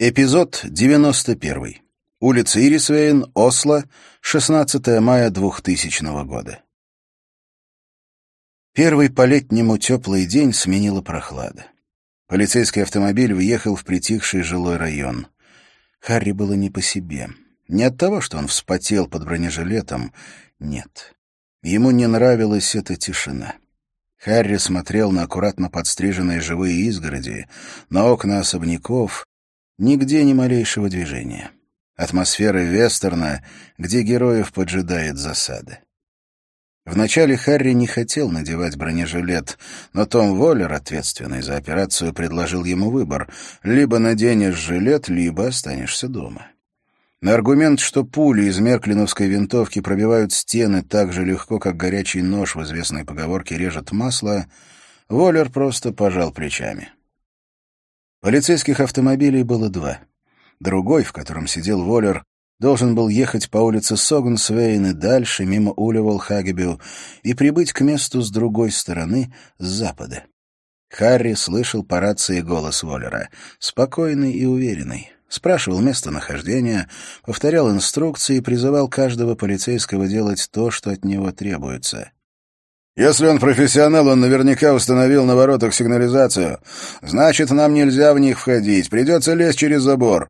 Эпизод 91. Улица Ирисвейн, Осло, 16 мая 2000 года. Первый по-летнему теплый день сменила прохлада. Полицейский автомобиль въехал в притихший жилой район. Харри было не по себе. Не от того, что он вспотел под бронежилетом, нет. Ему не нравилась эта тишина. Харри смотрел на аккуратно подстриженные живые изгороди, на окна особняков, Нигде ни малейшего движения. Атмосфера вестерна, где героев поджидает засада. Вначале Харри не хотел надевать бронежилет, но Том Воллер, ответственный за операцию, предложил ему выбор — либо наденешь жилет, либо останешься дома. На аргумент, что пули из мерклиновской винтовки пробивают стены так же легко, как горячий нож в известной поговорке режет масло, Воллер просто пожал плечами. Полицейских автомобилей было два. Другой, в котором сидел Воллер, должен был ехать по улице Согнсвейн и дальше, мимо Улевол-Хагебю, и прибыть к месту с другой стороны, с запада. Харри слышал по рации голос Воллера, спокойный и уверенный. Спрашивал местонахождение, повторял инструкции и призывал каждого полицейского делать то, что от него требуется. Если он профессионал, он наверняка установил на воротах сигнализацию. Значит, нам нельзя в них входить. Придется лезть через забор.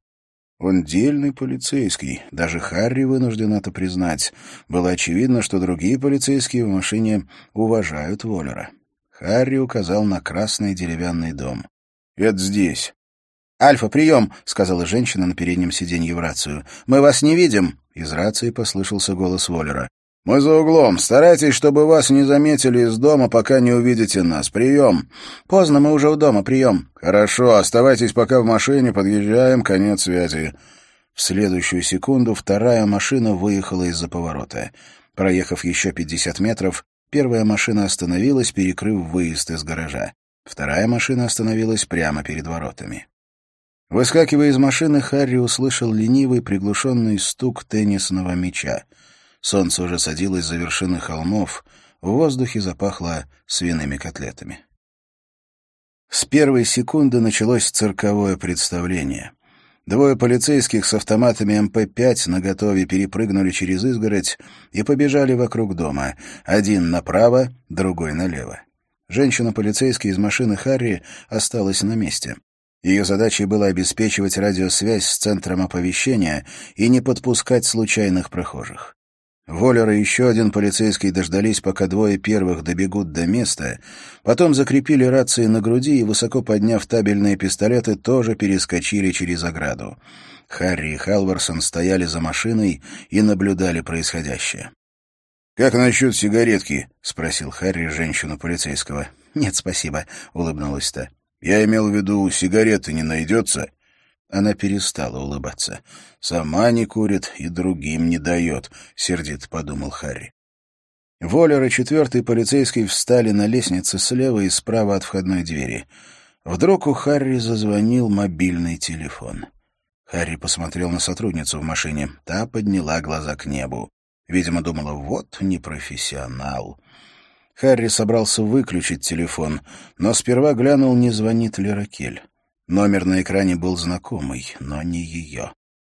Он дельный полицейский. Даже Харри вынужден это признать. Было очевидно, что другие полицейские в машине уважают Воллера. Харри указал на красный деревянный дом. «Это здесь». «Альфа, прием!» — сказала женщина на переднем сиденье в рацию. «Мы вас не видим!» Из рации послышался голос Воллера. «Мы за углом. Старайтесь, чтобы вас не заметили из дома, пока не увидите нас. Прием!» «Поздно, мы уже у дома. Прием!» «Хорошо. Оставайтесь пока в машине. Подъезжаем. Конец связи». В следующую секунду вторая машина выехала из-за поворота. Проехав еще пятьдесят метров, первая машина остановилась, перекрыв выезд из гаража. Вторая машина остановилась прямо перед воротами. Выскакивая из машины, Харри услышал ленивый приглушенный стук теннисного мяча — Солнце уже садилось за вершины холмов, в воздухе запахло свиными котлетами. С первой секунды началось цирковое представление. Двое полицейских с автоматами МП-5 наготове перепрыгнули через изгородь и побежали вокруг дома, один направо, другой налево. Женщина-полицейский из машины Харри осталась на месте. Ее задачей было обеспечивать радиосвязь с центром оповещения и не подпускать случайных прохожих. Воллер и еще один полицейский дождались, пока двое первых добегут до места, потом закрепили рации на груди и, высоко подняв табельные пистолеты, тоже перескочили через ограду. Харри и Халварсон стояли за машиной и наблюдали происходящее. «Как насчет сигаретки?» — спросил Харри женщину полицейского. «Нет, спасибо», — улыбнулась та. «Я имел в виду, сигареты не найдется?» Она перестала улыбаться. «Сама не курит и другим не дает», — сердито подумал Харри. Воллер и четвертый полицейский встали на лестнице слева и справа от входной двери. Вдруг у Харри зазвонил мобильный телефон. Харри посмотрел на сотрудницу в машине. Та подняла глаза к небу. Видимо, думала, вот непрофессионал. Харри собрался выключить телефон, но сперва глянул, не звонит ли Ракель. Номер на экране был знакомый, но не ее.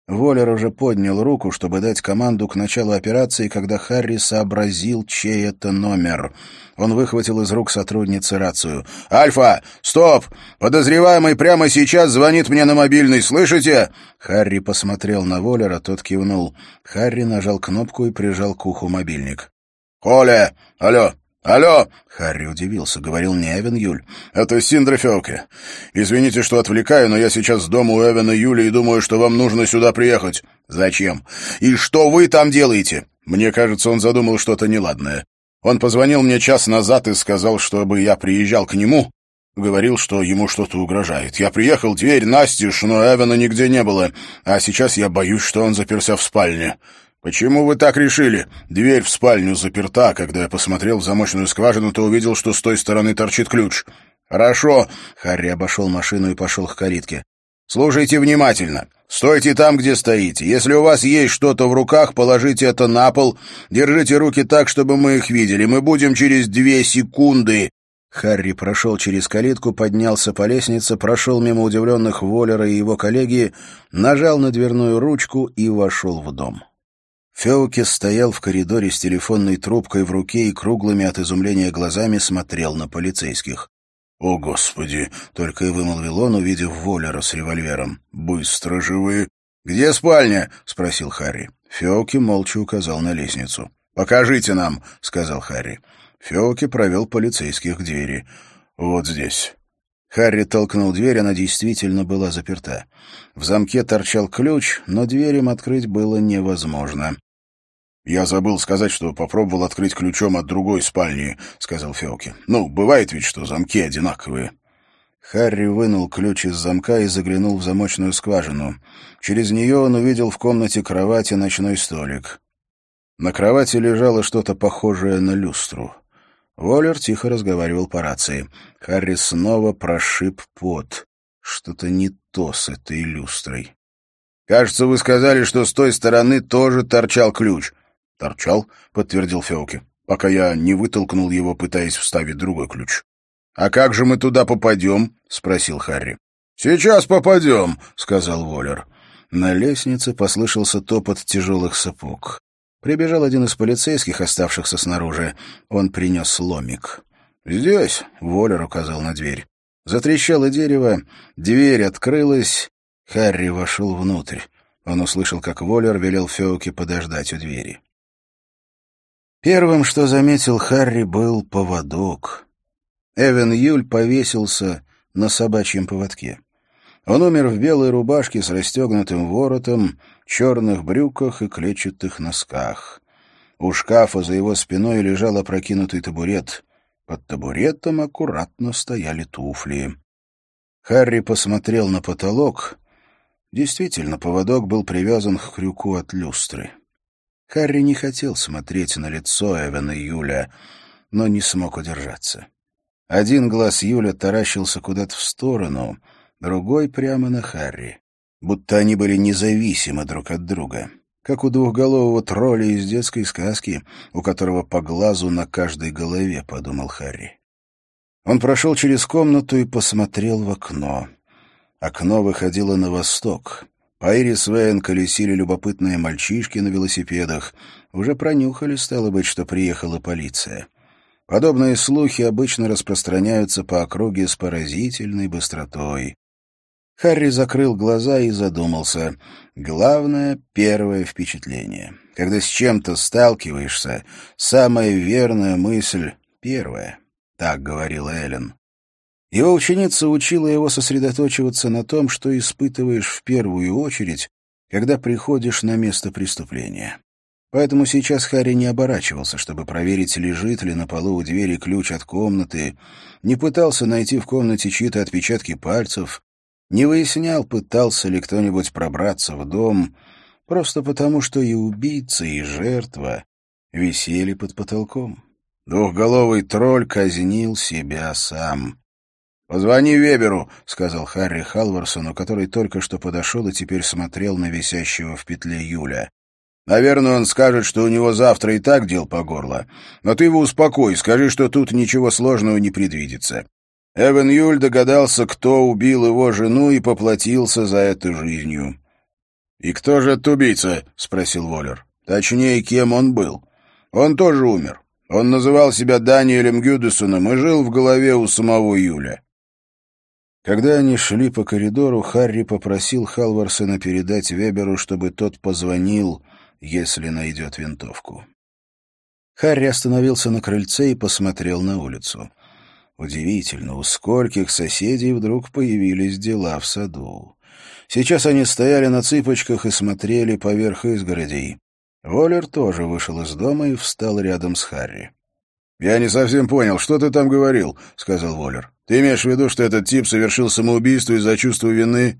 Воллер уже поднял руку, чтобы дать команду к началу операции, когда Харри сообразил, чей это номер. Он выхватил из рук сотрудницы рацию. «Альфа! Стоп! Подозреваемый прямо сейчас звонит мне на мобильный, слышите?» Харри посмотрел на Воллера, тот кивнул. Харри нажал кнопку и прижал к уху мобильник. «Коля! Алло! «Алло!» — Харри удивился, говорил не Эвен Юль. «Это Синдра Фелке. Извините, что отвлекаю, но я сейчас дома у Эвена Юли и думаю, что вам нужно сюда приехать». «Зачем? И что вы там делаете?» Мне кажется, он задумал что-то неладное. Он позвонил мне час назад и сказал, чтобы я приезжал к нему. Говорил, что ему что-то угрожает. Я приехал, дверь настежь, но Эвена нигде не было. А сейчас я боюсь, что он заперся в спальне. «Почему вы так решили? Дверь в спальню заперта. Когда я посмотрел в замочную скважину, то увидел, что с той стороны торчит ключ». «Хорошо». Харри обошел машину и пошел к калитке. «Слушайте внимательно. Стойте там, где стоите. Если у вас есть что-то в руках, положите это на пол. Держите руки так, чтобы мы их видели. Мы будем через две секунды». Харри прошел через калитку, поднялся по лестнице, прошел мимо удивленных Воллера и его коллеги, нажал на дверную ручку и вошел в дом. Феуки стоял в коридоре с телефонной трубкой в руке и круглыми от изумления глазами смотрел на полицейских. «О, Господи!» — только и вымолвил он, увидев Воллера с револьвером. «Быстро же вы!» «Где спальня?» — спросил Харри. Феуки молча указал на лестницу. «Покажите нам!» — сказал Харри. Феоки провел полицейских к двери. «Вот здесь». Харри толкнул дверь, она действительно была заперта. В замке торчал ключ, но дверь им открыть было невозможно. «Я забыл сказать, что попробовал открыть ключом от другой спальни», — сказал Феоки. «Ну, бывает ведь, что замки одинаковые». Харри вынул ключ из замка и заглянул в замочную скважину. Через нее он увидел в комнате кровати ночной столик. На кровати лежало что-то похожее на люстру. Воллер тихо разговаривал по рации. Харри снова прошиб пот. Что-то не то с этой люстрой. «Кажется, вы сказали, что с той стороны тоже торчал ключ». «Торчал», — подтвердил Феуки, пока я не вытолкнул его, пытаясь вставить другой ключ. «А как же мы туда попадем?» — спросил Харри. «Сейчас попадем», — сказал Воллер. На лестнице послышался топот тяжелых сапог. Прибежал один из полицейских, оставшихся снаружи. Он принес ломик. «Здесь», — Воллер указал на дверь. Затрещало дерево, дверь открылась. Харри вошел внутрь. Он услышал, как Воллер велел Феуке подождать у двери. Первым, что заметил Харри, был поводок. Эвен Юль повесился на собачьем поводке. Он умер в белой рубашке с расстегнутым воротом, черных брюках и клетчатых носках. У шкафа за его спиной лежал опрокинутый табурет. Под табуретом аккуратно стояли туфли. Харри посмотрел на потолок. Действительно, поводок был привязан к крюку от люстры. Харри не хотел смотреть на лицо Эвена Юля, но не смог удержаться. Один глаз Юля таращился куда-то в сторону — другой прямо на Харри. Будто они были независимы друг от друга. Как у двухголового тролля из детской сказки, у которого по глазу на каждой голове, — подумал Харри. Он прошел через комнату и посмотрел в окно. Окно выходило на восток. По Ирис Вейн колесили любопытные мальчишки на велосипедах. Уже пронюхали, стало быть, что приехала полиция. Подобные слухи обычно распространяются по округе с поразительной быстротой. Харри закрыл глаза и задумался. Главное — первое впечатление. Когда с чем-то сталкиваешься, самая верная мысль — первая. Так говорила Эллен. Его ученица учила его сосредоточиваться на том, что испытываешь в первую очередь, когда приходишь на место преступления. Поэтому сейчас Харри не оборачивался, чтобы проверить, лежит ли на полу у двери ключ от комнаты, не пытался найти в комнате чьи-то отпечатки пальцев, не выяснял, пытался ли кто-нибудь пробраться в дом, просто потому, что и убийца, и жертва висели под потолком. Двухголовый тролль казнил себя сам. «Позвони Веберу», — сказал Харри Халварсону, который только что подошел и теперь смотрел на висящего в петле Юля. «Наверное, он скажет, что у него завтра и так дел по горло. Но ты его успокой, скажи, что тут ничего сложного не предвидится. Эван Юль догадался, кто убил его жену и поплатился за это жизнью. «И кто же этот убийца?» — спросил Воллер. «Точнее, кем он был. Он тоже умер. Он называл себя Даниэлем Гюдесоном и жил в голове у самого Юля». Когда они шли по коридору, Харри попросил Халварсона передать Веберу, чтобы тот позвонил, если найдет винтовку. Харри остановился на крыльце и посмотрел на улицу. Удивительно, у скольких соседей вдруг появились дела в саду. Сейчас они стояли на цыпочках и смотрели поверх изгородей. Воллер тоже вышел из дома и встал рядом с Харри. «Я не совсем понял, что ты там говорил», — сказал Воллер. «Ты имеешь в виду, что этот тип совершил самоубийство из-за чувства вины?»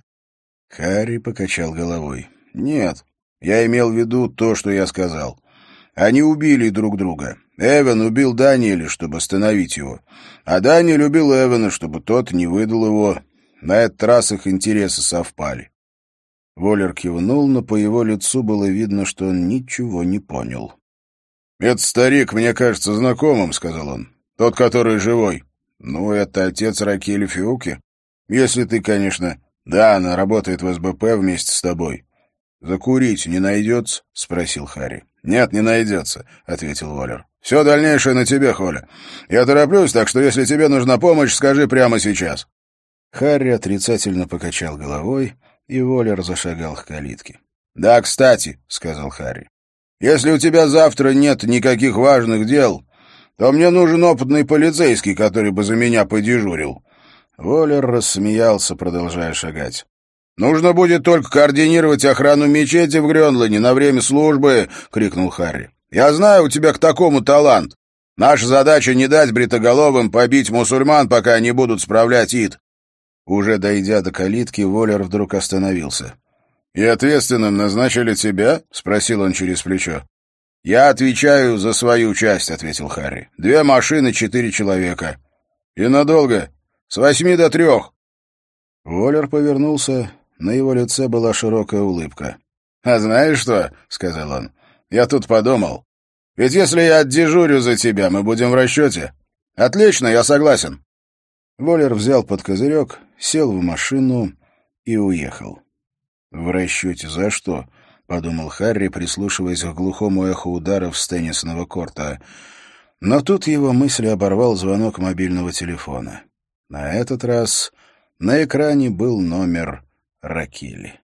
Харри покачал головой. «Нет, я имел в виду то, что я сказал. Они убили друг друга. Эван убил Даниэля, чтобы остановить его. А Даниэль убил Эвана, чтобы тот не выдал его. На этот раз их интересы совпали. Воллер кивнул, но по его лицу было видно, что он ничего не понял. «Этот старик мне кажется знакомым», — сказал он. «Тот, который живой». «Ну, это отец Ракели Фиуки. Если ты, конечно...» «Да, она работает в СБП вместе с тобой». «Закурить не найдется?» — спросил Харри. «Нет, не найдется», — ответил Воллер. «Все дальнейшее на тебе, Холя. Я тороплюсь, так что если тебе нужна помощь, скажи прямо сейчас». Харри отрицательно покачал головой, и Воллер зашагал к калитке. «Да, кстати», — сказал Харри, — «если у тебя завтра нет никаких важных дел, то мне нужен опытный полицейский, который бы за меня подежурил». Воллер рассмеялся, продолжая шагать. «Нужно будет только координировать охрану мечети в Грёнлане на время службы!» — крикнул Харри. «Я знаю, у тебя к такому талант. Наша задача не дать бритоголовым побить мусульман, пока они будут справлять ид». Уже дойдя до калитки, Воллер вдруг остановился. «И ответственным назначили тебя?» — спросил он через плечо. «Я отвечаю за свою часть», — ответил Харри. «Две машины, четыре человека». «И надолго? С восьми до трех». Воллер повернулся на его лице была широкая улыбка. «А знаешь что?» — сказал он. «Я тут подумал. Ведь если я отдежурю за тебя, мы будем в расчете. Отлично, я согласен». Воллер взял под козырек, сел в машину и уехал. «В расчете за что?» — подумал Харри, прислушиваясь к глухому эху ударов с теннисного корта. Но тут его мысли оборвал звонок мобильного телефона. На этот раз на экране был номер Ракили.